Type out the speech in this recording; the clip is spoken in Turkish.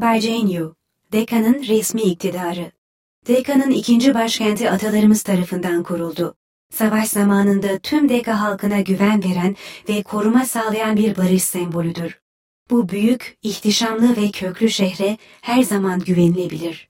Barcenyu, Deka'nın resmi iktidarı. Deka'nın ikinci başkenti atalarımız tarafından kuruldu. Savaş zamanında tüm Deka halkına güven veren ve koruma sağlayan bir barış sembolüdür. Bu büyük, ihtişamlı ve köklü şehre her zaman güvenilebilir.